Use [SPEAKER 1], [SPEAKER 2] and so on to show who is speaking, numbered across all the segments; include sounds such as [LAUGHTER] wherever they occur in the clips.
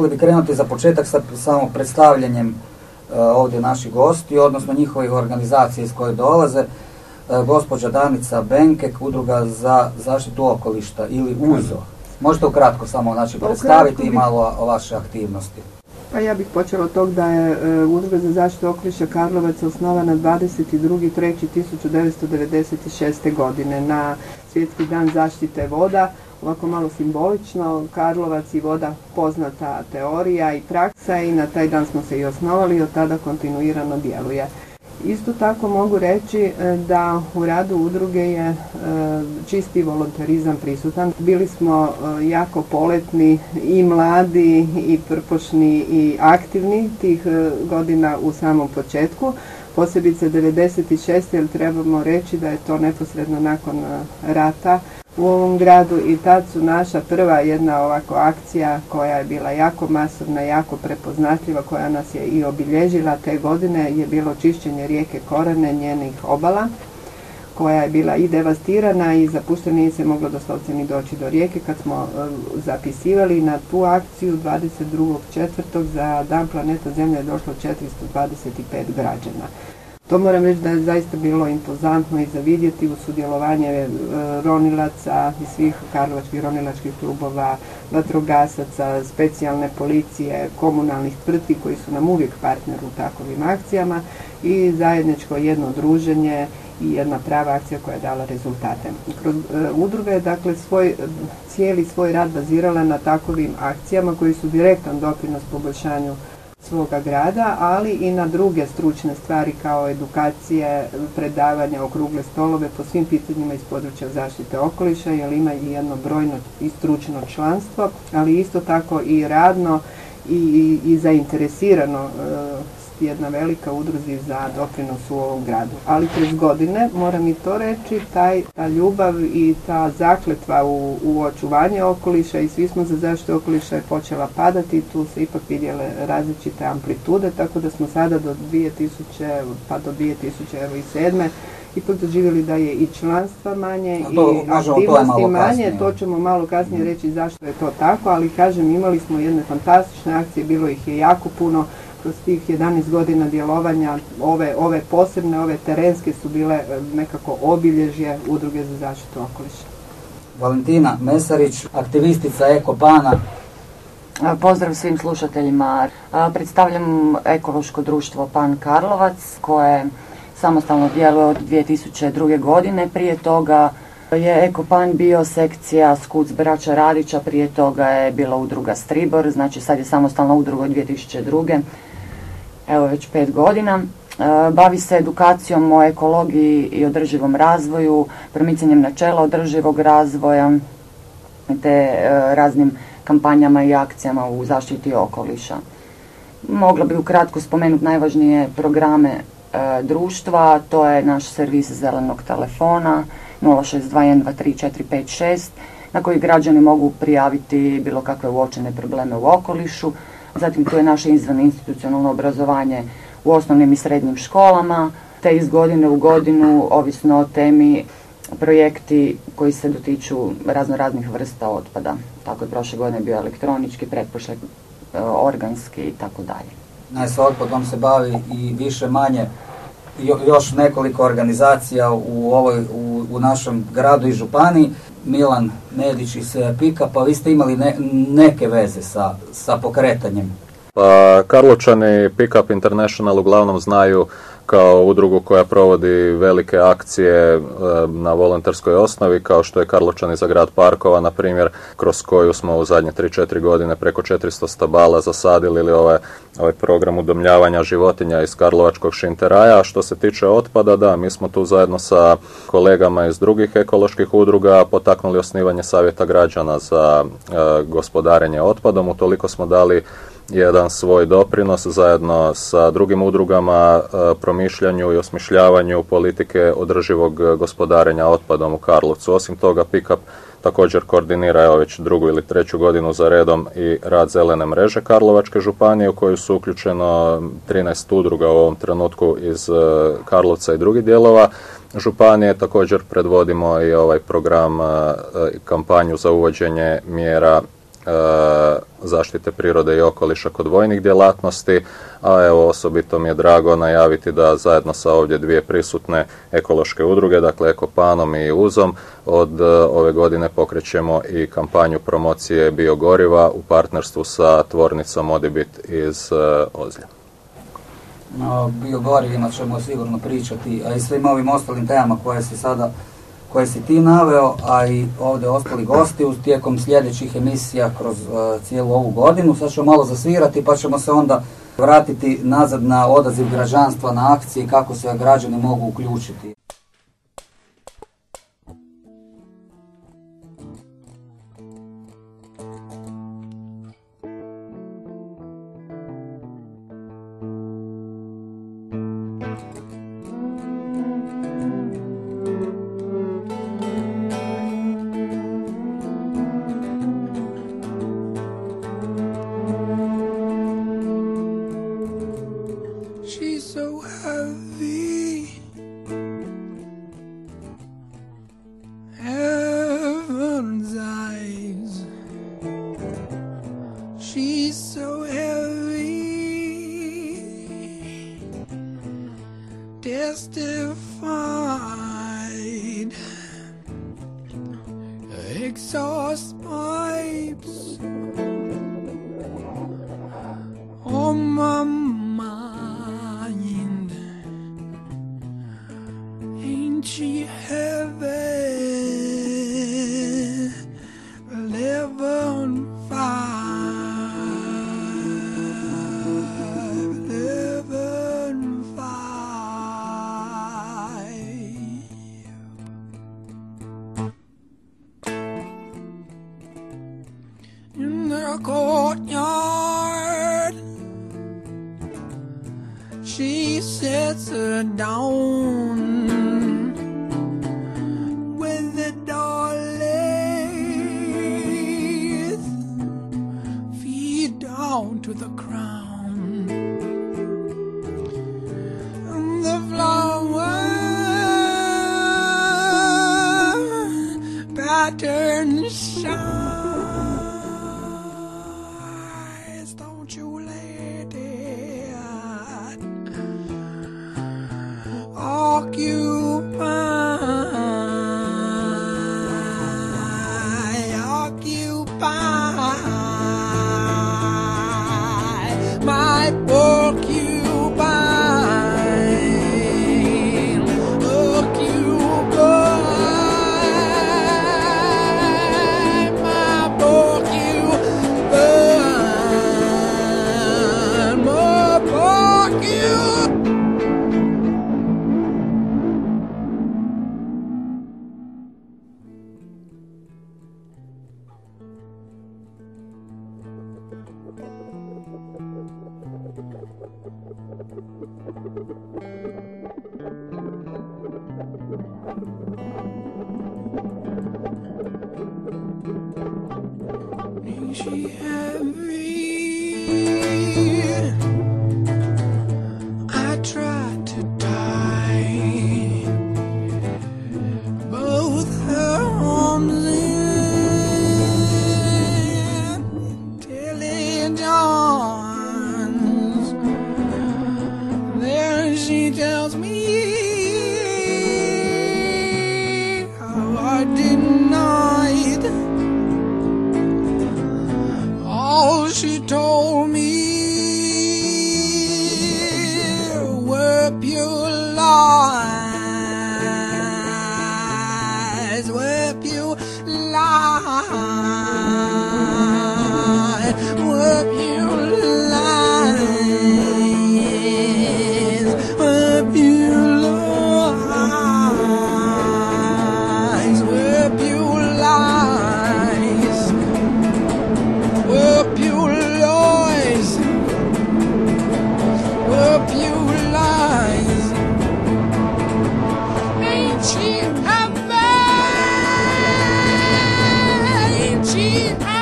[SPEAKER 1] mogli bi krenuti za početak sa samo predstavljanjem ovdje naših gosti, odnosno njihovih organizacija iz koje dolaze. Gospođa Danica Benkek, udruga za zaštitu okolišta ili UZO. Možete ukratko samo znači, pa predstaviti i malo o vaše aktivnosti.
[SPEAKER 2] Pa ja bih počela od tog da je e, Udruga za zaštitu okoliša Karlovac osnovana 22.3.1996. godine na Svjetski dan zaštite voda. Ovako malo simbolično, Karlovac i voda poznata teorija i praksa i na taj dan smo se i osnovali i od tada kontinuirano djeluje. Isto tako mogu reći e, da u radu udruge je e, čisti volontarizam prisutan. Bili smo e, jako poletni i mladi i prpošni i aktivni tih godina u samom početku. Posebice 96. jer trebamo reći da je to neposredno nakon rata u ovom gradu i tad su naša prva jedna ovako akcija koja je bila jako masovna, jako prepoznatljiva, koja nas je i obilježila te godine je bilo čišćenje rijeke Korane, njenih obala koja je bila i devastirana i zapuštena nije se moglo doslovce ni doći do rijeke kad smo e, zapisivali na tu akciju 22.4. za dan planeta Zemlja je došlo 425 građana. To moram reći da je zaista bilo impozantno i za vidjeti u sudjelovanje e, ronilaca i svih karlovačkih ronilačkih klubova, vatrogasaca, specijalne policije, komunalnih tvrtki koji su nam uvijek partner u takovim akcijama i zajedničko jedno druženje i jedna prava akcija koja je dala rezultate. Kroz, e, udruga je dakle svoj, cijeli svoj rad bazirala na takovim akcijama koji su direktan doprinos poboljšanju svoga grada, ali i na druge stručne stvari kao edukacije, predavanja, okrugle stolove po svim pitanjima iz područja zaštite okoliša, jer ima i jedno brojno i stručno članstvo, ali isto tako i radno i, i, zainteresirano e, jedna velika udruzi za doprinos u ovom gradu. Ali kroz godine, moram i to reći, taj, ta ljubav i ta zakletva u, u očuvanje okoliša i svi smo za zaštitu okoliša je počela padati i tu se ipak vidjele različite amplitude, tako da smo sada do 2000, pa do 2007 ipak doživjeli da je i članstva manje i aktivnosti manje, to ćemo malo kasnije reći zašto je to tako, ali kažem imali smo jedne fantastične akcije, bilo ih je jako puno, kroz tih 11 godina djelovanja ove, ove posebne, ove terenske su bile e, nekako obilježje udruge za zaštitu okoliša.
[SPEAKER 1] Valentina Mesarić, aktivistica Ekopana.
[SPEAKER 3] Pozdrav svim slušateljima. Predstavljam ekološko društvo Pan Karlovac koje samostalno djeluje od 2002. godine. Prije toga je Ekopan bio sekcija Skuc braća Radića, prije toga je bila udruga Stribor, znači sad je samostalna udruga od 2002 evo već pet godina. E, bavi se edukacijom o ekologiji i održivom razvoju, promicanjem načela održivog razvoja te e, raznim kampanjama i akcijama u zaštiti okoliša. Mogla bi ukratko spomenuti najvažnije programe e, društva, to je naš servis zelenog telefona 0621234456 na koji građani mogu prijaviti bilo kakve uočene probleme u okolišu, Zatim tu je naše izvan institucionalno obrazovanje u osnovnim i srednjim školama, te iz godine u godinu, ovisno o temi, projekti koji se dotiču razno raznih vrsta otpada. Tako je prošle godine bio elektronički, pretprošle e, organski i tako dalje.
[SPEAKER 1] Ne, sa otpadom se bavi i više manje još nekoliko organizacija u, ovoj, u našem gradu i županiji. Milan Nedić iz Pika, pa vi ste imali neke veze sa, sa pokretanjem.
[SPEAKER 4] Pa Karločani Pickup International uglavnom znaju kao udrugu koja provodi velike akcije e, na volonterskoj osnovi kao što je Karločani za grad Parkova na primjer kroz koju smo u zadnje 3-4 godine preko 400 stabala zasadili ili ovaj, ovaj program udomljavanja životinja iz Karlovačkog šinteraja. A što se tiče otpada, da, mi smo tu zajedno sa kolegama iz drugih ekoloških udruga potaknuli osnivanje savjeta građana za e, gospodarenje otpadom. Utoliko smo dali jedan svoj doprinos zajedno sa drugim udrugama e, promišljanju i osmišljavanju politike održivog gospodarenja otpadom u Karlovcu. Osim toga, Pickup također koordinira evo već drugu ili treću godinu za redom i rad zelene mreže Karlovačke županije u kojoj su uključeno 13 udruga u ovom trenutku iz e, Karlovca i drugih dijelova županije. Također predvodimo i ovaj program e, kampanju za uvođenje mjera zaštite prirode i okoliša kod vojnih djelatnosti, a evo osobito mi je drago najaviti da zajedno sa ovdje dvije prisutne ekološke udruge, dakle Ekopanom i Uzom, od ove godine pokrećemo i kampanju promocije biogoriva u partnerstvu sa tvornicom Odibit iz Ozlja.
[SPEAKER 5] O biogorivima ćemo sigurno pričati, a i svim ovim ostalim temama koje si sada koje si ti naveo, a i ovdje ostali gosti u tijekom sljedećih emisija kroz uh, cijelu ovu godinu. Sad ćemo malo zasvirati pa ćemo se onda vratiti nazad na odaziv građanstva na akcije kako se građani mogu uključiti. courtyard. She sits her down. 其他。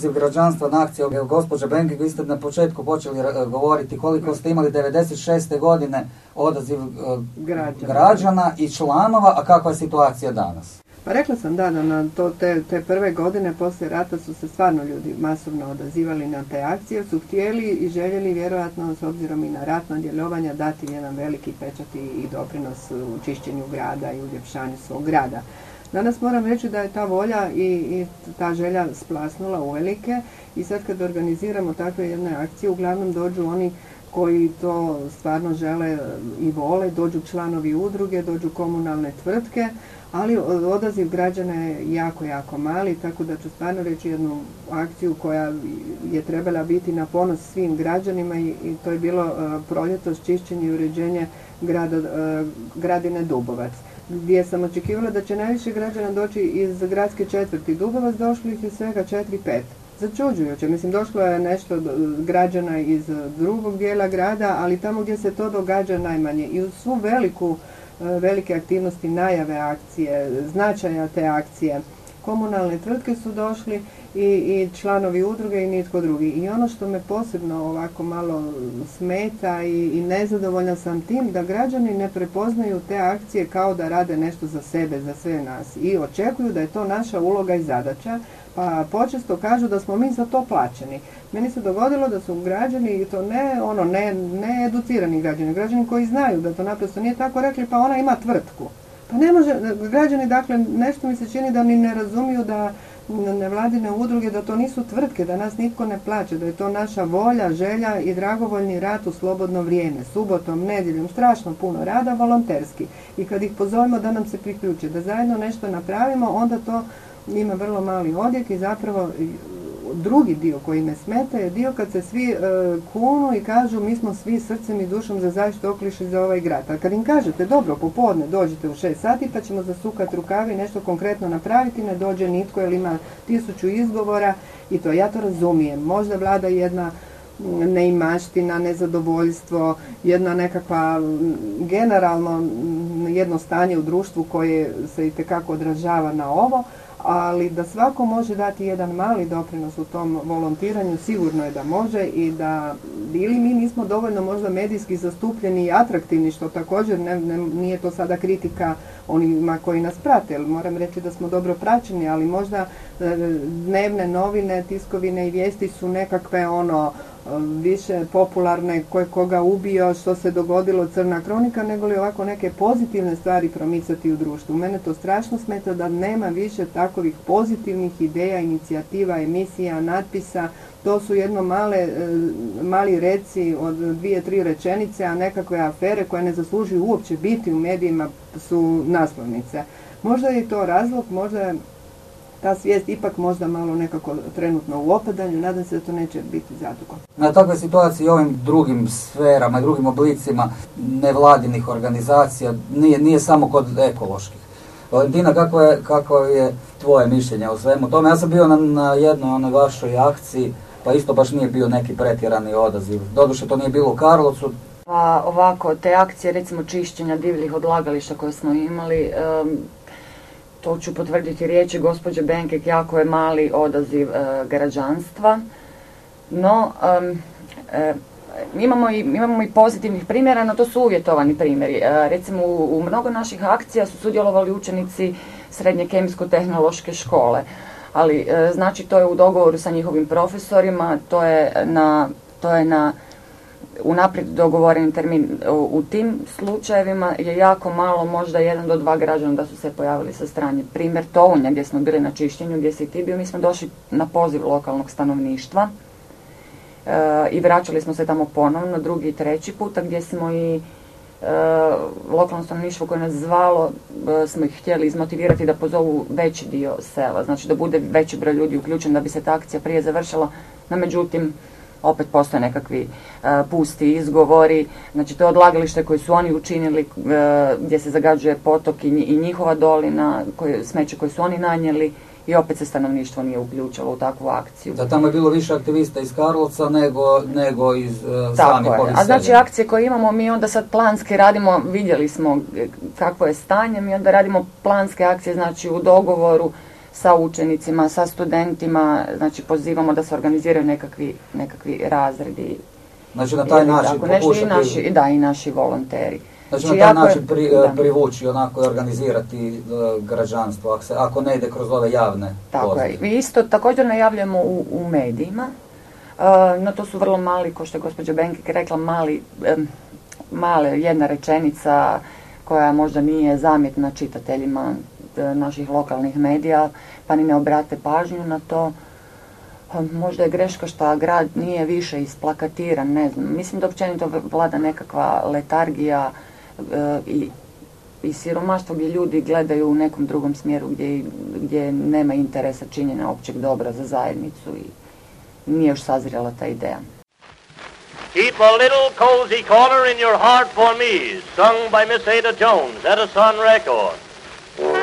[SPEAKER 1] Odaziv građanstva na akciju. Gospođa Benke, vi ste na početku počeli govoriti koliko ste imali 96. godine odaziv građana. građana i članova, a kakva je situacija danas?
[SPEAKER 2] Pa rekla sam da, da na to, te, te prve godine poslije rata su se stvarno ljudi masovno odazivali na te akcije, su htjeli i željeli vjerojatno s obzirom i na ratno djelovanja dati jedan veliki pečat i, doprinos u čišćenju grada i uljepšanju svog grada. Danas moram reći da je ta volja i, i ta želja splasnula uvelike i sad kad organiziramo takve jedne akcije uglavnom dođu oni koji to stvarno žele i vole, dođu članovi udruge, dođu komunalne tvrtke, ali odaziv građana je jako, jako mali, tako da ću stvarno reći jednu akciju koja je trebala biti na ponos svim građanima i, to je bilo uh, proljeto čišćenje i uređenje grada, e, gradine Dubovac gdje sam očekivala da će najviše građana doći iz gradske četvrti Dubovac, došli ih je svega 4-5. Začuđujuće, mislim došlo je nešto građana iz drugog dijela grada, ali tamo gdje se to događa najmanje i uz svu veliku velike aktivnosti najave akcije, značaja te akcije. Komunalne tvrtke su došli i, i članovi udruge i nitko drugi. I ono što me posebno ovako malo smeta i, i nezadovoljna sam tim da građani ne prepoznaju te akcije kao da rade nešto za sebe, za sve nas i očekuju da je to naša uloga i zadaća pa počesto kažu da smo mi za to plaćeni. Meni se dogodilo da su građani, i to ne ono, ne, ne educirani građani, građani koji znaju da to naprosto nije tako rekli, pa ona ima tvrtku. Pa ne može, građani, dakle, nešto mi se čini da ni ne razumiju da nevladine udruge, da to nisu tvrtke, da nas nitko ne plaća, da je to naša volja, želja i dragovoljni rat u slobodno vrijeme, subotom, nedjeljom, strašno puno rada, volonterski. I kad ih pozovemo da nam se priključe, da zajedno nešto napravimo, onda to ima vrlo mali odjek i zapravo drugi dio koji me smeta je dio kad se svi e, kunu i kažu mi smo svi srcem i dušom za zaštitu okoliša za ovaj grad. A kad im kažete dobro popodne dođite u 6 sati pa ćemo zasukati rukavi i nešto konkretno napraviti, ne dođe nitko jer ima tisuću izgovora i to ja to razumijem. Možda vlada jedna neimaština, nezadovoljstvo, jedna nekakva generalno jedno stanje u društvu koje se i odražava na ovo, ali da svako može dati jedan mali doprinos u tom volontiranju, sigurno je da može i da ili mi nismo dovoljno možda medijski zastupljeni i atraktivni, što također ne, nije to sada kritika onima koji nas prate, jer moram reći da smo dobro praćeni, ali možda e, dnevne novine, tiskovine i vijesti su nekakve ono više popularne koje koga ubio, što se dogodilo crna kronika, nego li ovako neke pozitivne stvari promicati u društvu. Mene to strašno smeta da nema više takovih pozitivnih ideja, inicijativa, emisija, natpisa. To su jedno male, e, mali reci od dvije, tri rečenice, a nekakve afere koje ne zaslužuju uopće biti u medijima su naslovnice. Možda je to razlog, možda ta svijest ipak možda malo nekako trenutno u opadanju, nadam se da to neće biti zadugo.
[SPEAKER 1] Na takve situacije i ovim drugim sferama i drugim oblicima nevladinih organizacija nije, nije samo kod ekoloških. Valentina, kako je, kako je tvoje mišljenje o svemu tome? Ja sam bio na, na jednoj onoj vašoj akciji, pa isto baš nije bio neki pretjerani odaziv. Doduše to nije bilo u Karlovcu.
[SPEAKER 3] Pa ovako, te akcije recimo čišćenja divljih odlagališta koje smo imali, to ću potvrditi riječi gospođe Benkek, jako je mali odaziv e, građanstva. No, e, imamo, i, imamo i pozitivnih primjera, no to su uvjetovani primjeri. E, recimo, u, u mnogo naših akcija su sudjelovali učenici srednje kemijsko-tehnološke škole. Ali, znači, to je u dogovoru sa njihovim profesorima, to je na, to je na unaprijed dogovoreni termin. U, tim slučajevima je jako malo, možda jedan do dva građana da su se pojavili sa stranje. Primjer Tounja gdje smo bili na čišćenju, gdje si ti bio, mi smo došli na poziv lokalnog stanovništva e, i vraćali smo se tamo ponovno, drugi i treći puta gdje smo i e, lokalno stanovništvo koje nas zvalo, e, smo ih htjeli izmotivirati da pozovu veći dio sela, znači da bude veći broj ljudi uključen da bi se ta akcija prije završila, no međutim opet postoje nekakvi e, pusti izgovori, znači to je odlagalište koje su oni učinili e, gdje se zagađuje potok i, njihova dolina, koje, smeće koje su oni nanijeli i opet se stanovništvo nije uključilo u takvu akciju.
[SPEAKER 1] Da tamo je bilo više aktivista iz Karlovca nego, nego iz uh, samih
[SPEAKER 3] A znači akcije koje imamo, mi onda sad planski radimo, vidjeli smo kakvo je stanje, mi onda radimo planske akcije, znači u dogovoru sa učenicima, sa studentima, znači pozivamo da se organiziraju nekakvi, nekakvi razredi.
[SPEAKER 1] Znači na taj način
[SPEAKER 3] tako, nešto, i naši, Da, i naši volonteri.
[SPEAKER 1] Znači na
[SPEAKER 3] Znači,
[SPEAKER 1] taj
[SPEAKER 3] jako je-
[SPEAKER 1] način pri,
[SPEAKER 3] da.
[SPEAKER 1] privući, onako i organizirati e, građanstvo, ako, se, ako ne ide kroz ove javne
[SPEAKER 3] Tako je. Isto također najavljujemo u, u medijima, e, no to su vrlo mali, kao što je gospođa Benkik rekla, mali, em, male, jedna rečenica koja možda nije zamjetna čitateljima naših lokalnih medija, pa ni ne obrate pažnju na to. E, Možda je greška što grad nije više isplakatiran, ne znam. Mislim da općenito vlada nekakva letargija e, i i siromaštvo gdje ljudi gledaju u nekom drugom smjeru gdje, gdje nema interesa činjenja općeg dobra za zajednicu i nije još sazrijala ta ideja.
[SPEAKER 6] Keep a little cozy corner in your heart for me, sung by Miss Ada Jones, Edison Record.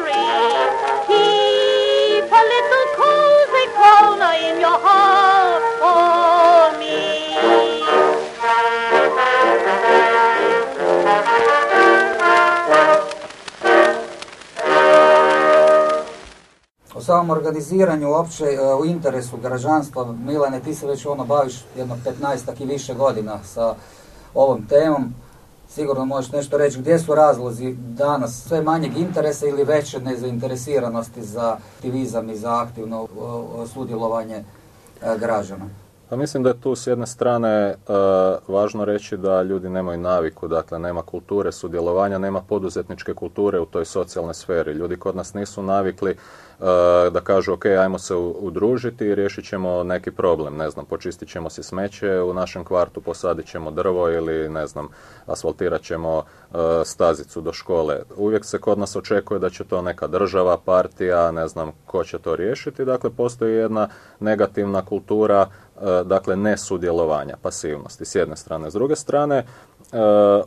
[SPEAKER 7] agree. Keep a little cozy corner in your heart for me.
[SPEAKER 1] O samom organiziranju uopće e, u interesu građanstva, Milane, ti se već ono baviš jedno 15 i više godina sa ovom temom. Sigurno možeš nešto reći gdje su razlozi danas sve manjeg interesa ili veće nezainteresiranosti za aktivizam i za aktivno sudjelovanje e, građana.
[SPEAKER 4] Pa mislim da je tu s jedne strane e, važno reći da ljudi nemaju naviku, dakle nema kulture sudjelovanja, nema poduzetničke kulture u toj socijalnoj sferi. Ljudi kod nas nisu navikli da kažu ok, ajmo se udružiti i riješit ćemo neki problem, ne znam, počistit ćemo si smeće u našem kvartu, posadit ćemo drvo ili ne znam, asfaltirat ćemo e, stazicu do škole. Uvijek se kod nas očekuje da će to neka država, partija, ne znam ko će to riješiti, dakle postoji jedna negativna kultura e, dakle ne sudjelovanja, pasivnosti s jedne strane. S druge strane,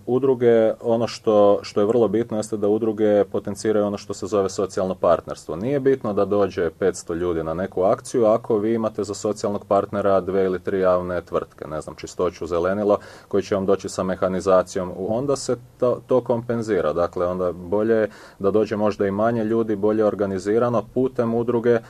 [SPEAKER 4] udruge, ono što, što je vrlo bitno jeste da udruge potenciraju ono što se zove socijalno partnerstvo. Nije bitno da dođe 500 ljudi na neku akciju ako vi imate za socijalnog partnera dve ili tri javne tvrtke, ne znam, čistoću, zelenilo, koji će vam doći sa mehanizacijom, onda se to, to kompenzira. Dakle, onda bolje je da dođe možda i manje ljudi, bolje organizirano putem udruge, e,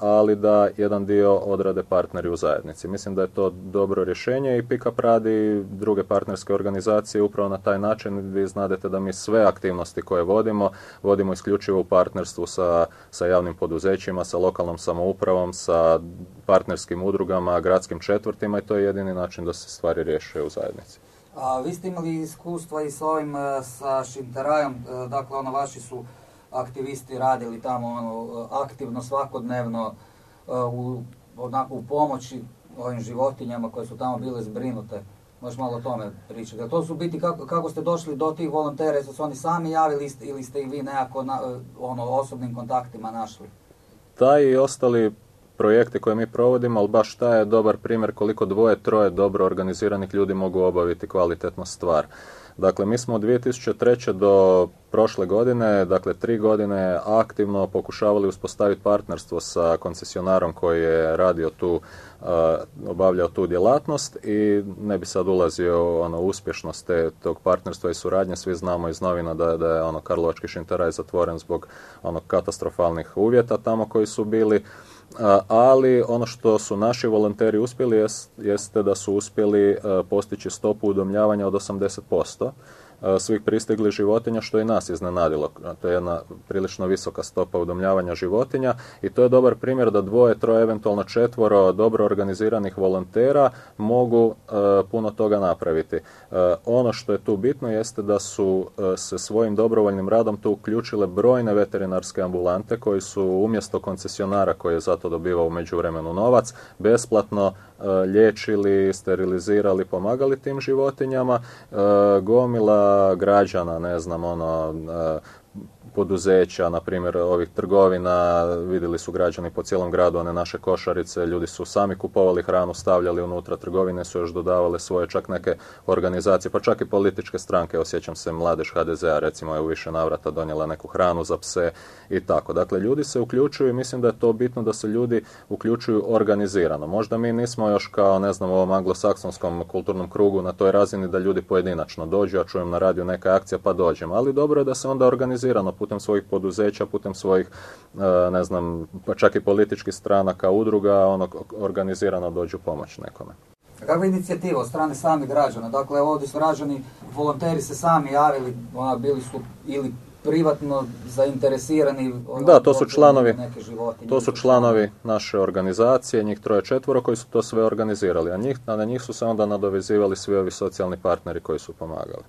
[SPEAKER 4] ali da jedan dio odrade partneri u zajednici. Mislim da je to dobro rješenje i PIKAP radi druge partnerske organizacije upravo na taj način. Vi znadete da mi sve aktivnosti koje vodimo, vodimo isključivo u partnerstvu sa, sa javnim poduzećima, sa lokalnom samoupravom, sa partnerskim udrugama, gradskim četvrtima i to je jedini način da se stvari riješe u zajednici.
[SPEAKER 1] A vi ste imali iskustva i s ovim, e, sa Šinterajom, e, dakle ono vaši su aktivisti radili tamo ono, aktivno svakodnevno e, u, onako u pomoći ovim životinjama koje su tamo bile zbrinute Možeš malo o tome pričati. To su biti kako, kako ste došli do tih volontera, jesu se oni sami javili ili ste ih vi nekako na, ono, osobnim kontaktima našli?
[SPEAKER 4] Taj i ostali projekti koje mi provodimo, ali baš taj je dobar primjer koliko dvoje, troje dobro organiziranih ljudi mogu obaviti kvalitetnu stvar. Dakle, mi smo od 2003. do prošle godine, dakle tri godine, aktivno pokušavali uspostaviti partnerstvo sa koncesionarom koji je radio tu, a, obavljao tu djelatnost i ne bi sad ulazio ono, uspješnost te, tog partnerstva i suradnje. Svi znamo iz novina da, da je ono, Karlovački šinteraj zatvoren zbog ono, katastrofalnih uvjeta tamo koji su bili. Ali ono što su naši volonteri uspjeli jest, jeste da su uspjeli a, postići stopu udomljavanja od 80% a, svih pristiglih životinja, što i nas iznenadilo. To je jedna prilično visoka stopa udomljavanja životinja i to je dobar primjer da dvoje, troje, eventualno četvoro dobro organiziranih volontera mogu a, puno toga napraviti. A, ono što je tu bitno jeste da su se svojim dobrovoljnim radom tu uključile brojne veterinarske ambulante koji su umjesto koncesionara koji je zato dobivao u međuvremenu novac, besplatno e, liječili, sterilizirali, pomagali tim životinjama. E, Gomila građana, ne znam, ono, e, poduzeća, na primjer ovih trgovina, vidjeli su građani po cijelom gradu one naše košarice, ljudi su sami kupovali hranu, stavljali unutra, trgovine su još dodavale svoje čak neke organizacije, pa čak i političke stranke, osjećam se mladež HDZ-a recimo je u više navrata donijela neku hranu za pse i tako. Dakle, ljudi se uključuju i mislim da je to bitno da se ljudi uključuju organizirano. Možda mi nismo još kao, ne znam, u ovom anglosaksonskom kulturnom krugu na toj razini da ljudi pojedinačno dođu, ja čujem na radiju neka akcija pa dođem, ali dobro je da se onda organizirano putem svojih poduzeća, putem svojih, e, ne znam, pa čak i političkih stranaka, udruga, ono, organizirano dođu pomoć nekome.
[SPEAKER 1] Kakva je inicijativa od strane samih građana? Dakle, ovdje su građani, volonteri se sami javili, ona, bili su ili privatno zainteresirani. ono,
[SPEAKER 4] Da, to su članovi,
[SPEAKER 1] neke životinje.
[SPEAKER 4] to su članovi naše organizacije, njih troje četvoro koji su to sve organizirali, a, njih, a na njih su se onda nadovezivali svi ovi socijalni partneri koji su pomagali.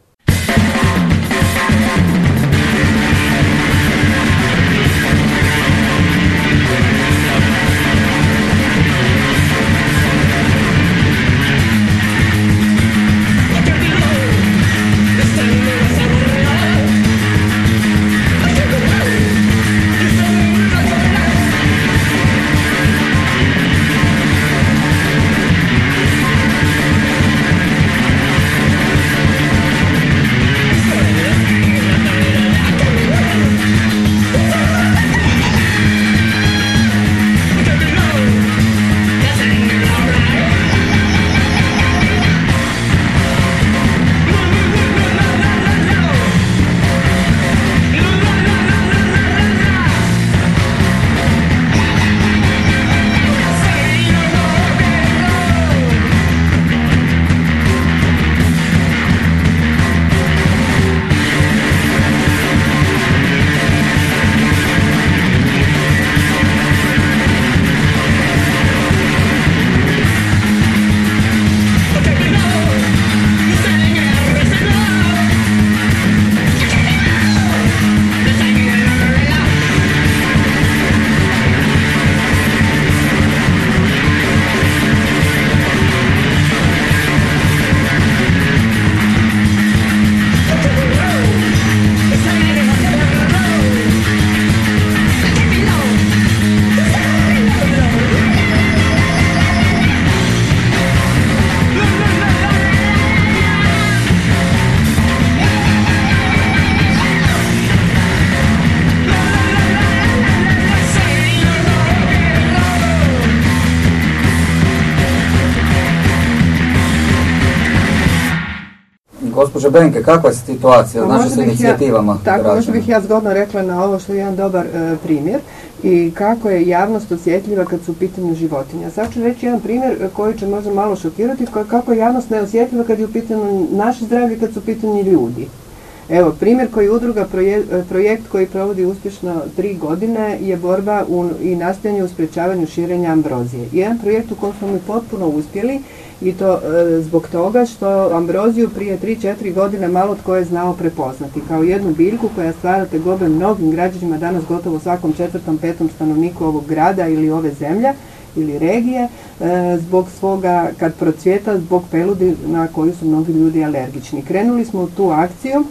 [SPEAKER 1] Gospođo Benke, kakva je situacija?
[SPEAKER 2] Pa
[SPEAKER 1] Znači
[SPEAKER 2] možda
[SPEAKER 1] sa
[SPEAKER 2] bih ja-
[SPEAKER 1] inicijativama
[SPEAKER 2] Tako, možda bih ja zgodno rekla na ovo što je jedan dobar e, primjer i kako je javnost osjetljiva kad su u pitanju životinja. Sad ću reći jedan primjer koji će možda malo šokirati, ko- kako je javnost neosjetljiva kad je u pitanju naše zdravlje, kad su u pitanju ljudi. Evo, primjer koji udruga, proje- projekt koji provodi uspješno tri godine je borba u, i nastojanje u sprečavanju širenja ambrozije. Jedan projekt u kojem smo mi potpuno uspjeli i to e, zbog toga što ambroziju prije 3-4 godine malo tko je znao prepoznati kao jednu biljku koja stvara tegobe mnogim građanima danas gotovo svakom četvrtom, petom stanovniku ovog grada ili ove zemlje ili regije e, zbog svoga, kad procvjeta, zbog peludi na koju su mnogi ljudi alergični. Krenuli smo u tu akciju,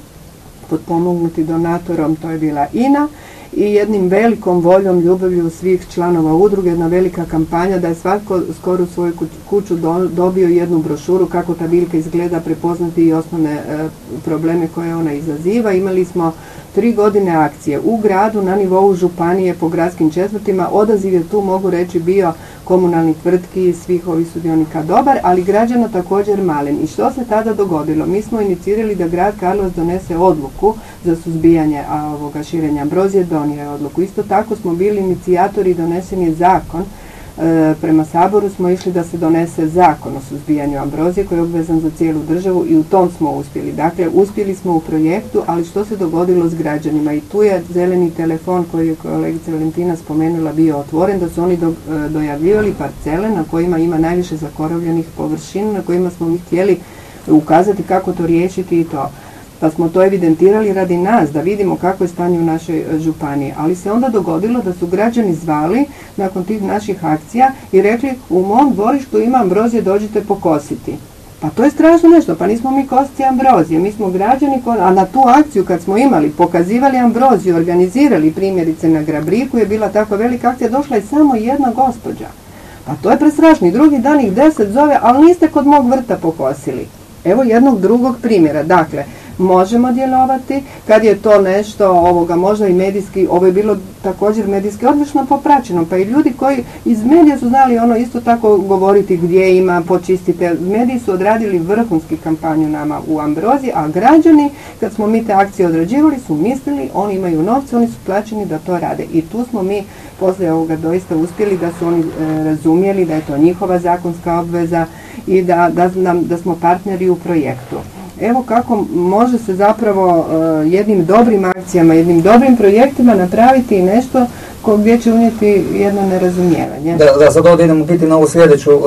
[SPEAKER 2] potpomognuti donatorom, to je bila INA, i jednim velikom voljom, ljubavlju svih članova udruge, jedna velika kampanja da je svatko skoro u svoju kuću dobio jednu brošuru kako ta biljka izgleda, prepoznati i osnovne e, probleme koje ona izaziva. Imali smo tri godine akcije u gradu na nivou županije po gradskim četvrtima. Odaziv je tu, mogu reći, bio komunalnih tvrtki i svih ovih sudionika dobar, ali građana također malen. I što se tada dogodilo? Mi smo inicirali da grad Karlovac donese odluku za suzbijanje ovoga širenja ambrozije, donio je odluku. Isto tako smo bili inicijatori i donesen je zakon prema Saboru smo išli da se donese zakon o suzbijanju ambrozije koji je obvezan za cijelu državu i u tom smo uspjeli. Dakle, uspjeli smo u projektu, ali što se dogodilo s građanima? I tu je zeleni telefon koji je kolegica Valentina spomenula bio otvoren, da su oni do, e, dojavljivali parcele na kojima ima najviše zakorovljenih površina, na kojima smo mi htjeli ukazati kako to riješiti i to pa smo to evidentirali radi nas, da vidimo kako je stanje u našoj e, županiji. Ali se onda dogodilo da su građani zvali nakon tih naših akcija i rekli u mom dvorištu ima ambrozije, dođite pokositi. Pa to je strašno nešto, pa nismo mi kosti ambrozije, mi smo građani, a na tu akciju kad smo imali, pokazivali ambroziju, organizirali primjerice na Grabriku je bila tako velika akcija, došla je samo jedna gospođa. Pa to je prestrašno i drugi dan ih deset zove, ali niste kod mog vrta pokosili. Evo jednog drugog primjera. Dakle, možemo djelovati, kad je to nešto ovoga možda i medijski, ovo je bilo također medijski odlično popraćeno, pa i ljudi koji iz medija su znali ono isto tako govoriti gdje ima, počistite. Mediji su odradili vrhunski kampanju nama u Ambrozi, a građani, kad smo mi te akcije odrađivali, su mislili, oni imaju novce, oni su plaćeni da to rade. I tu smo mi poslije ovoga doista uspjeli da su oni e, razumjeli da je to njihova zakonska obveza i da, da, da smo partneri u projektu. Evo kako može se zapravo e, jednim dobrim akcijama, jednim dobrim projektima napraviti nešto ko gdje će unijeti jedno nerazumijevanje.
[SPEAKER 1] Da, da sad ovdje idemo biti na ovu sljedeću uh,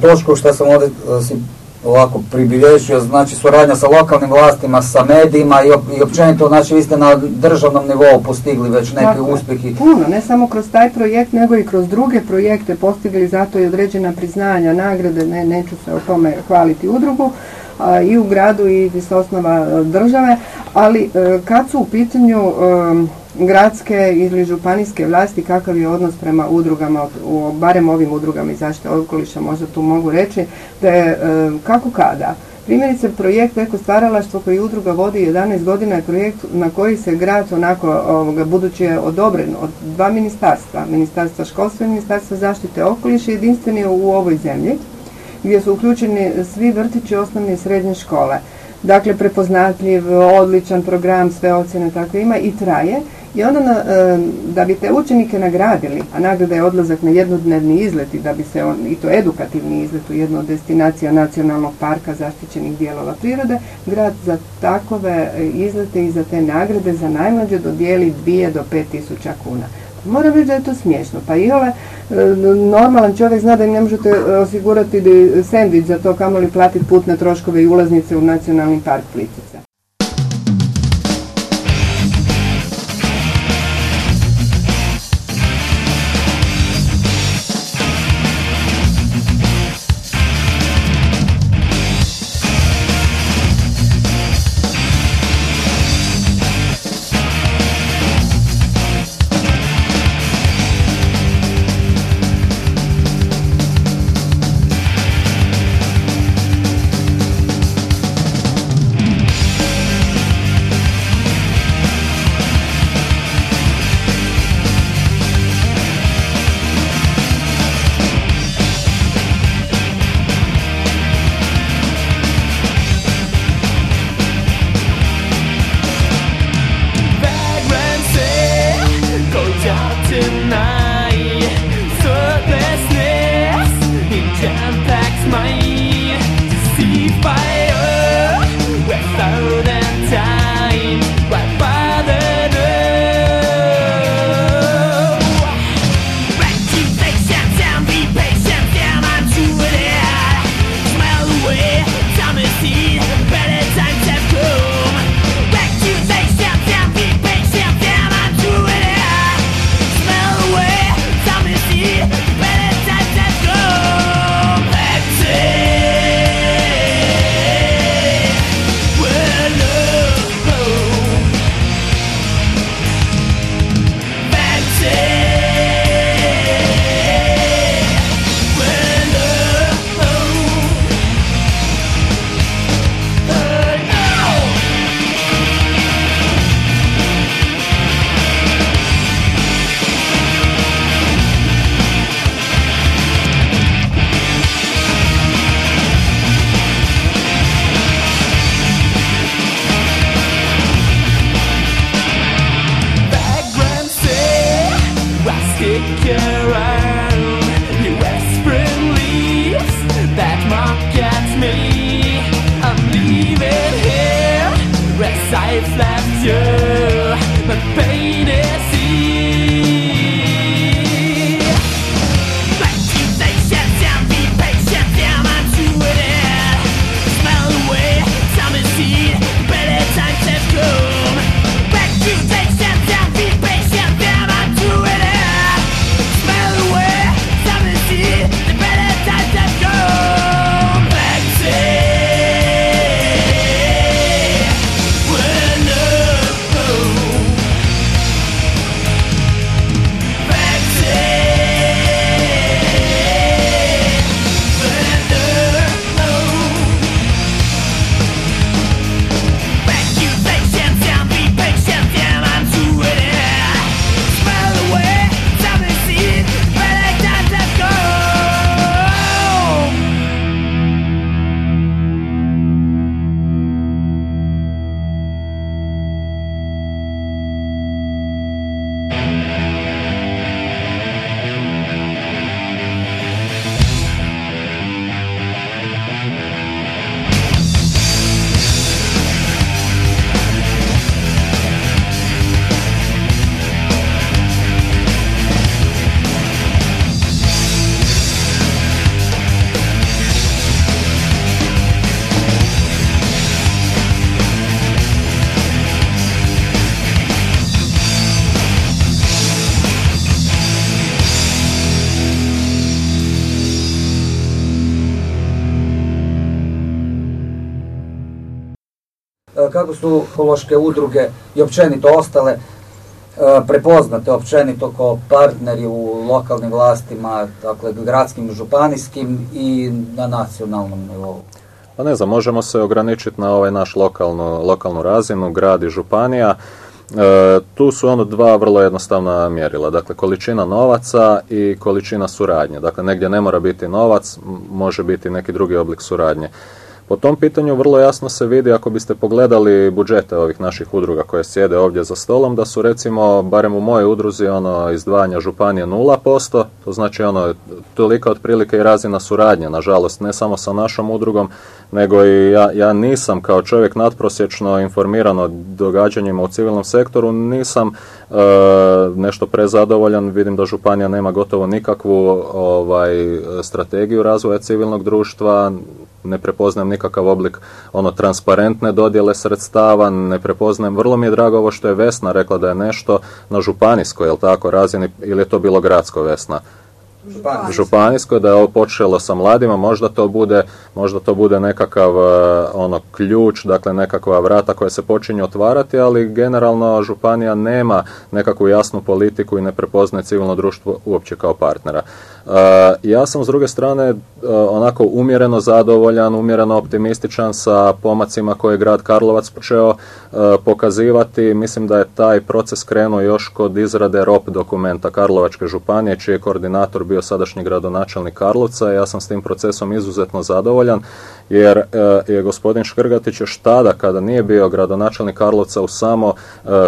[SPEAKER 1] točku što sam ovdje si ovako pribilježio, znači suradnja sa lokalnim vlastima, sa medijima i, i općenito, znači vi ste na državnom nivou postigli već neke uspjehi.
[SPEAKER 2] Puno, ne samo kroz taj projekt, nego i kroz druge projekte postigli zato i određena priznanja, nagrade, ne, neću se o tome hvaliti udrugu, i u gradu i s osnova e, države, ali e, kad su u pitanju e, gradske ili županijske vlasti, kakav je odnos prema udrugama, barem ovim udrugama iz zaštite okoliša, možda tu mogu reći, da je kako kada. Primjerice, projekt Eko stvaralaštvo koji udruga vodi 11 godina je projekt na koji se grad onako, ovoga, budući je odobren od dva ministarstva, ministarstva školstva i ministarstva zaštite okoliša, jedinstveni u ovoj zemlji gdje su uključeni svi vrtići osnovne i srednje škole. Dakle, prepoznatljiv, odličan program, sve ocjene tako ima i traje. I onda e, da bi te učenike nagradili, a nagrada je odlazak na jednodnevni izlet i da bi se on, i to edukativni izlet u jednu od destinacija nacionalnog parka zaštićenih dijelova prirode, grad za takove izlete i za te nagrade za najmlađe dodijeli 2 do 5 tisuća kuna. Moram reći da je to smiješno. Pa i ovaj normalan čovjek zna da im ne možete e, osigurati sendvič za to kamoli platiti putne troškove i ulaznice u nacionalni park Plitvice.
[SPEAKER 1] Kako su ekološke udruge i općenito ostale e, prepoznate općenito kao partneri u lokalnim vlastima, dakle gradskim, županijskim i na nacionalnom nivou.
[SPEAKER 4] Pa ne znam, možemo se ograničiti na ovaj naš lokalnu, lokalnu razinu, grad i županija. E, tu su ono dva vrlo jednostavna mjerila, dakle količina novaca i količina suradnje. Dakle, negdje ne mora biti novac, može biti neki drugi oblik suradnje. Po tom pitanju vrlo jasno se vidi ako biste pogledali budžete ovih naših udruga koje sjede ovdje za stolom, da su recimo, barem u mojoj udruzi, ono izdvajanja županije 0%, to znači ono tolika otprilike i razina suradnje, nažalost, ne samo sa našom udrugom, nego i ja, ja nisam kao čovjek nadprosječno informiran o događanjima u civilnom sektoru, nisam e, nešto prezadovoljan, vidim da županija nema gotovo nikakvu ovaj strategiju razvoja civilnog društva, ne prepoznajem nikakav oblik ono transparentne dodjele sredstava, ne prepoznajem, vrlo mi je drago ovo što je Vesna rekla da je nešto na županijskoj, jel tako, razini, ili je to bilo gradsko Vesna?
[SPEAKER 1] Županijski.
[SPEAKER 4] županijskoj, da je ovo počelo sa mladima, možda to bude, možda to bude nekakav e, ono ključ, dakle nekakva vrata koja se počinje otvarati, ali generalno županija nema nekakvu jasnu politiku i ne prepoznaje civilno društvo uopće kao partnera. E, ja sam s druge strane e, onako umjereno zadovoljan, umjereno optimističan sa pomacima koje je grad Karlovac počeo e, pokazivati. Mislim da je taj proces krenuo još kod izrade ROP dokumenta Karlovačke županije, čiji je koordinator bio sadašnji gradonačelnik Karlovca. Ja sam s tim procesom izuzetno zadovoljan, jer je gospodin Škrgatić još tada, kada nije bio gradonačelnik Karlovca, u samo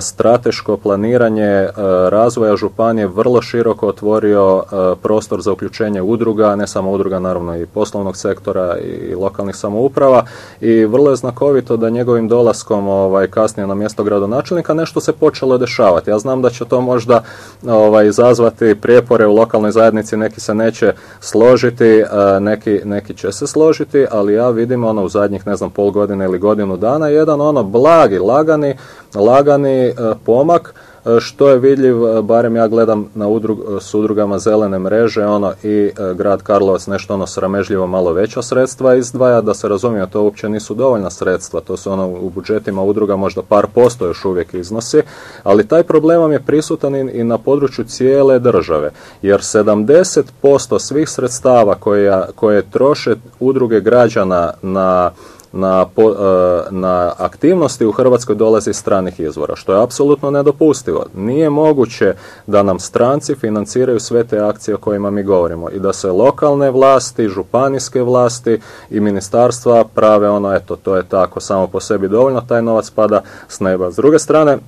[SPEAKER 4] strateško planiranje razvoja županije vrlo široko otvorio prostor za uključenje udruga, ne samo udruga, naravno i poslovnog sektora i lokalnih samouprava i vrlo je znakovito da njegovim dolaskom ovaj, kasnije na mjesto gradonačelnika nešto se počelo dešavati. Ja znam da će to možda ovaj, izazvati prijepore u lokalnoj zajednici, neki se neće složiti, e, neki, neki će se složiti, ali ja vidim ono u zadnjih ne znam pol godine ili godinu dana jedan ono blagi, lagani, lagani e, pomak što je vidljiv, e, barem ja gledam na udrug, s udrugama zelene mreže, ono i e, grad Karlovac nešto ono sramežljivo malo veća sredstva izdvaja, da se razumije, to uopće nisu dovoljna sredstva, to su ono u budžetima udruga možda par posto još uvijek iznosi, ali taj problem vam je prisutan i, i na području cijele države, jer 70% svih sredstava koje, koje troše udruge građana na na, po- e, na aktivnosti u Hrvatskoj dolazi iz stranih izvora, što je apsolutno nedopustivo. Nije moguće da nam stranci financiraju sve te akcije o kojima mi govorimo i da se lokalne vlasti, županijske vlasti i ministarstva prave ono, eto, to je tako samo po sebi dovoljno, taj novac pada s neba. S druge strane,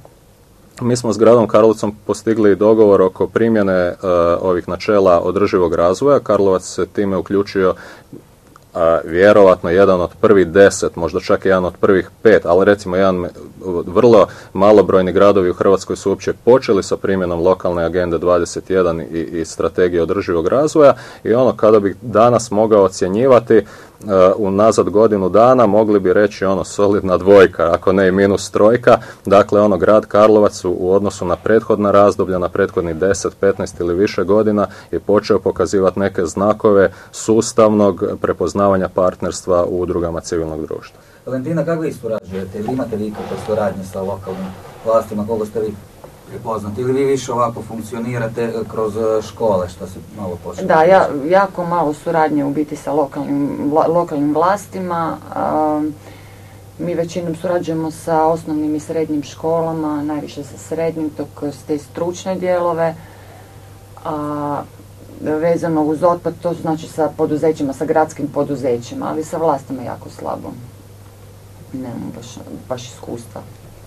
[SPEAKER 4] mi smo s gradom Karlovcom postigli dogovor oko primjene e, ovih načela održivog razvoja. Karlovac se time uključio a, vjerovatno jedan od prvih deset, možda čak jedan od prvih pet, ali recimo jedan vrlo malobrojni gradovi u Hrvatskoj su uopće počeli sa primjenom lokalne agende 21 i, i strategije održivog razvoja i ono kada bi danas mogao ocjenjivati u nazad godinu dana mogli bi reći ono solidna dvojka, ako ne i minus trojka. Dakle, ono grad Karlovac u odnosu na prethodna razdoblja, na prethodnih 10, 15 ili više godina je počeo pokazivati neke znakove sustavnog prepoznavanja partnerstva u udrugama civilnog društva.
[SPEAKER 1] Valentina, kako vi surađujete? Imate vi ikakve suradnje sa lokalnim vlastima? Koliko ste vi prepoznati ili vi više ovako funkcionirate e, kroz e, škole što se malo počne?
[SPEAKER 3] Da, ja jako malo suradnje u biti sa lokalnim, lokalnim vlastima. mi većinom surađujemo sa osnovnim i srednjim školama, najviše sa srednjim, to kroz te stručne dijelove. A vezano uz otpad, to znači sa poduzećima, sa gradskim poduzećima, ali sa vlastima jako slabo. Nemam baš, baš iskustva.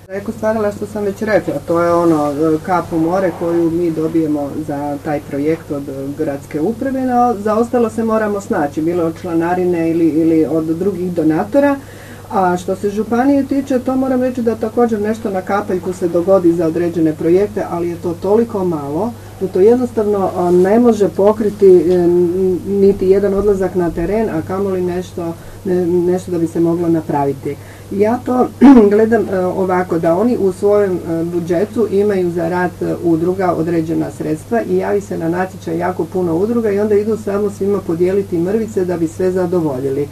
[SPEAKER 2] Eko stvarala što sam već rekla, to je ono e, kap u more koju mi dobijemo za taj projekt od gradske uprave, no za ostalo se moramo snaći, bilo od članarine ili, ili od drugih donatora. A što se županije tiče, to moram reći da također nešto na kapaljku se dogodi za određene projekte, ali je to toliko malo da to jednostavno ne može pokriti e, niti jedan odlazak na teren, a kamoli nešto, nešto da bi se moglo napraviti. Ja to [CLEARS THROAT] gledam e, ovako, da oni u svojem e, budžetu imaju za rad e, udruga određena sredstva i javi se na natječaj jako puno udruga i onda idu samo svima podijeliti mrvice da bi sve zadovoljili.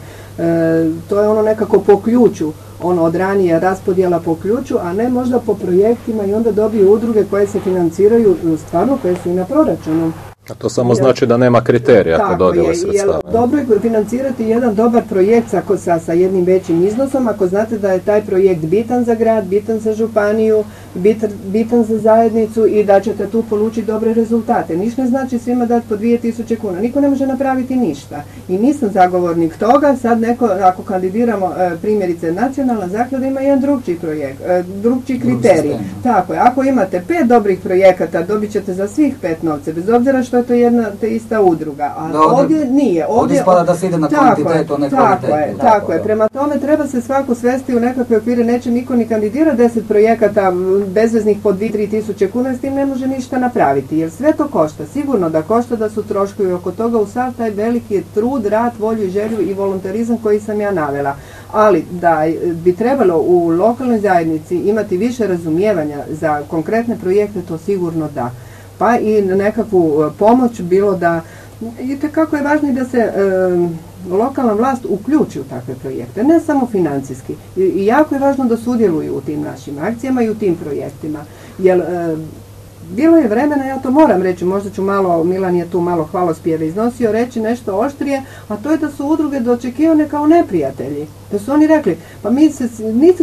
[SPEAKER 2] to je ono nekako po ključu, ono od ranije raspodjela po ključu, a ne možda po projektima i onda dobiju udruge koje se financiraju stvarno koje su i na proračunu.
[SPEAKER 4] A to samo znači da nema kriterija kod dodjele sredstava.
[SPEAKER 2] Dobro je financirati jedan dobar projekt sa, sa jednim većim iznosom, ako znate da je taj projekt bitan za grad, bitan za županiju, bitan, bitan za zajednicu i da ćete tu polučiti dobre rezultate. Ništa ne znači svima dati po 2000 kuna. Niko ne može napraviti ništa. I nisam zagovornik toga. Sad neko, ako kandidiramo e, primjerice nacionalna zaklada ima jedan drugčiji projekt, e, drugčiji kriterij. Tako je. Ako imate pet dobrih projekata, dobit ćete za svih pet novce, bez obzira što je to jedna te ista udruga. A ovdje, nije.
[SPEAKER 1] Ovdje, spada da se ide na kvantitet,
[SPEAKER 2] ne Tako je, tako je. Prema tome treba se svako svesti u nekakve okvire. Neće niko ni kandidira deset projekata bezveznih po 2-3 tisuće kuna, s tim ne može ništa napraviti. Jer sve to košta. Sigurno da košta da su troškovi oko toga u sav taj veliki trud, rad, volju, želju i volontarizam koji sam ja navela. Ali da bi trebalo u lokalnoj zajednici imati više razumijevanja za konkretne projekte, to sigurno da pa i nekakvu e, pomoć bilo da i kako je važno da se e, lokalna vlast uključi u takve projekte, ne samo financijski. I, jako je važno da sudjeluju u tim našim akcijama i u tim projektima. Jer e, bilo je vremena, ja to moram reći, možda ću malo, Milan je tu malo hvalospjeve iznosio, reći nešto oštrije, a to je da su udruge dočekivane kao neprijatelji. Da su oni rekli, pa mi se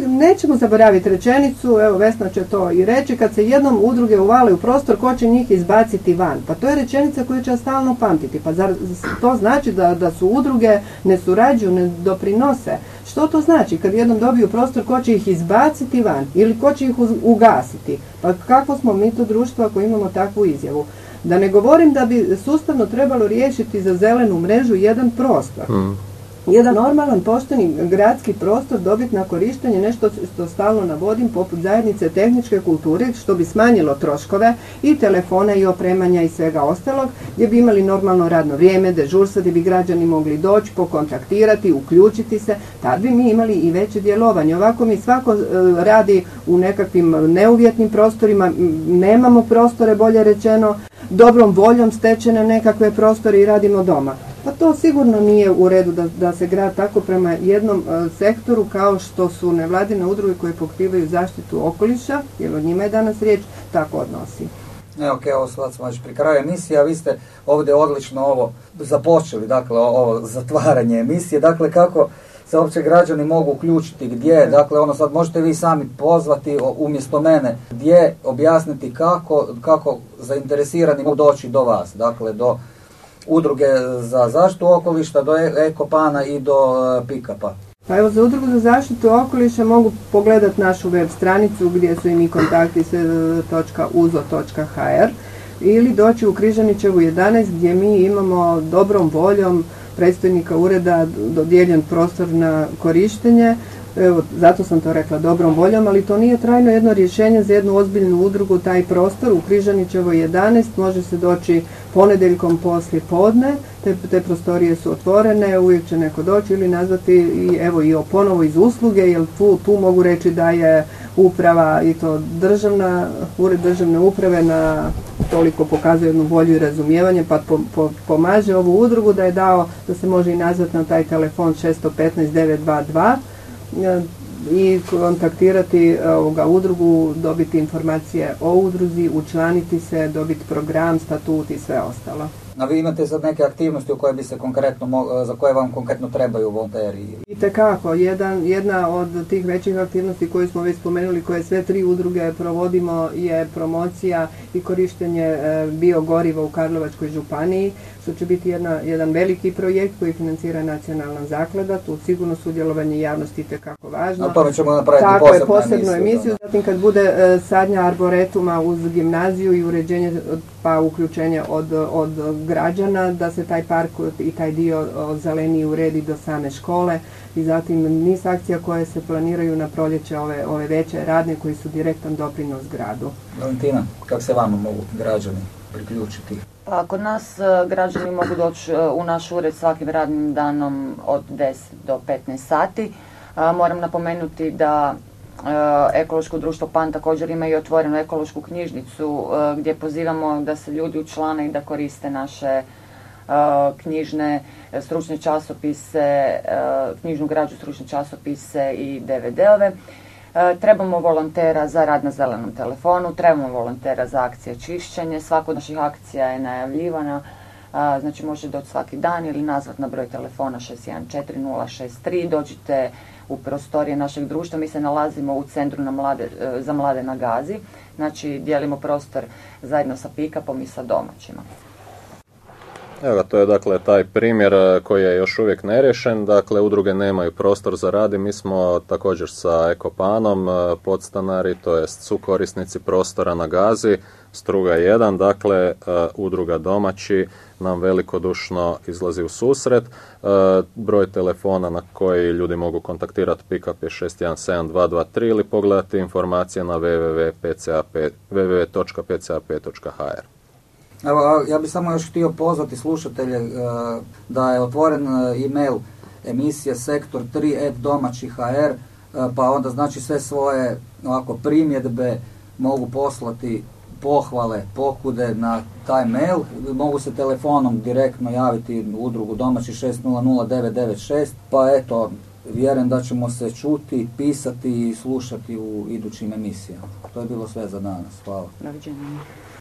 [SPEAKER 2] nećemo zaboraviti rečenicu, evo Vesna će to i reći, kad se jednom udruge uvale u prostor, ko će njih izbaciti van? Pa to je rečenica koju će stalno pamtiti. Pa zar to znači da, da su udruge ne surađuju, ne doprinose? Što to znači? Kad jednom dobiju prostor, ko će ih izbaciti van ili ko će ih ugasiti? Pa kako smo mi to društvo ako imamo takvu izjavu? Da ne govorim da bi sustavno trebalo riješiti za zelenu mrežu jedan prostor. Hmm jedan normalan pošteni gradski prostor dobiti na korištenje nešto što stalno navodim poput zajednice tehničke kulture što bi smanjilo troškove i telefona i opremanja i svega ostalog gdje bi imali normalno radno vrijeme, dežurstva gdje bi građani mogli doći, pokontaktirati, uključiti se, tad bi mi imali i veće djelovanje. Ovako mi svako e, radi u nekakvim neuvjetnim prostorima, nemamo prostore bolje rečeno, dobrom voljom stečene nekakve prostore i radimo doma. Pa to sigurno nije u redu da, da se grad tako prema jednom e, sektoru kao što su nevladine udruge koje pokrivaju zaštitu okoliša, jer o njima je danas riječ, tako odnosi.
[SPEAKER 1] E, ok, ovo sad smo već pri kraju emisije, a vi ste ovdje odlično ovo započeli, dakle, ovo zatvaranje emisije, dakle, kako se uopće građani mogu uključiti, gdje, dakle, ono sad možete vi sami pozvati umjesto mene, gdje objasniti kako, kako zainteresirani mogu doći do vas, dakle, do udruge za zaštitu okoliša do e- Ekopana i do e, Pikapa.
[SPEAKER 2] Pa evo za udrugu za zaštitu okoliša mogu pogledati našu web stranicu gdje su i kontakti sve.uzo.hr ili doći u Križanićevu 11 gdje mi imamo dobrom voljom predstojnika ureda dodijeljen prostor na korištenje Evo, zato sam to rekla dobrom voljom, ali to nije trajno jedno rješenje za jednu ozbiljnu udrugu, taj prostor u Križanićevoj 11 može se doći ponedeljkom poslije podne, te, te prostorije su otvorene, uvijek će neko doći ili nazvati i evo i ponovo iz usluge, jer tu, tu mogu reći da je uprava i to državna, ured državne uprave na toliko pokazuje jednu volju i razumijevanje pa pomaže ovu udrugu da je dao da se može i nazvati na taj telefon 615 922 i kontaktirati ovoga udrugu, dobiti informacije o udruzi, učlaniti se, dobiti program, statut i sve ostalo.
[SPEAKER 1] A vi imate sad neke aktivnosti u koje bi se konkretno, za koje vam konkretno trebaju volonteri?
[SPEAKER 2] I tekako, jedan, jedna od tih većih aktivnosti koje smo već spomenuli, koje sve tri udruge provodimo je promocija i korištenje e, biogoriva u Karlovačkoj županiji, što će biti jedna, jedan veliki projekt koji financira nacionalna zaklada, tu sigurno sudjelovanje javnosti tekako važno.
[SPEAKER 1] Na tome ćemo napraviti
[SPEAKER 2] Tako je, posebnu emisiju. Zatim kad bude e, sadnja arboretuma uz gimnaziju i uređenje pa uključenje od, od građana da se taj park i taj dio zeleni uredi do same škole i zatim niz akcija koje se planiraju na proljeće ove, ove veće radne koji su direktan doprinos gradu.
[SPEAKER 1] Valentina, kako se vama mogu građani priključiti?
[SPEAKER 3] Pa kod nas e, građani mogu doći e, u naš ured svakim radnim danom od 10 do 15 sati. Moram napomenuti da E, ekološko društvo PAN također ima i otvorenu ekološku knjižnicu gdje pozivamo da se ljudi učlane i da koriste naše knjižne stručne časopise, knjižnu građu stručne časopise i DVD-ove. Trebamo volontera za rad na zelenom telefonu, trebamo volontera za akcije čišćenje, svaka od naših akcija je najavljivana, znači može doći svaki dan ili nazvat na broj telefona 614063, dođite u prostorije našeg društva. Mi se nalazimo u centru na mlade, e, za mlade na Gazi, znači dijelimo prostor zajedno sa Pikapom i sa domaćima.
[SPEAKER 4] Evo, to je dakle taj primjer e, koji je još uvijek nerješen, dakle udruge nemaju prostor za radi, mi smo također sa Ekopanom e, podstanari, to jest su korisnici prostora na Gazi, Struga 1, dakle e, udruga domaći nam velikodušno izlazi u susret. Broj telefona na koji ljudi mogu kontaktirati Pickup je 617223 ili pogledati informacije na www.pcap.hr.
[SPEAKER 1] Evo, ja bih samo još htio pozvati slušatelje e, da je otvoren e, e-mail emisije sektor 3 domaći HR, e, pa onda znači sve svoje ovako primjedbe mogu poslati pohvale, pokude na taj mail. Mogu se telefonom direktno javiti u udrugu domaći 600996, pa eto, vjerujem da ćemo se čuti, pisati i slušati u idućim emisijama. To je bilo sve za danas. Hvala.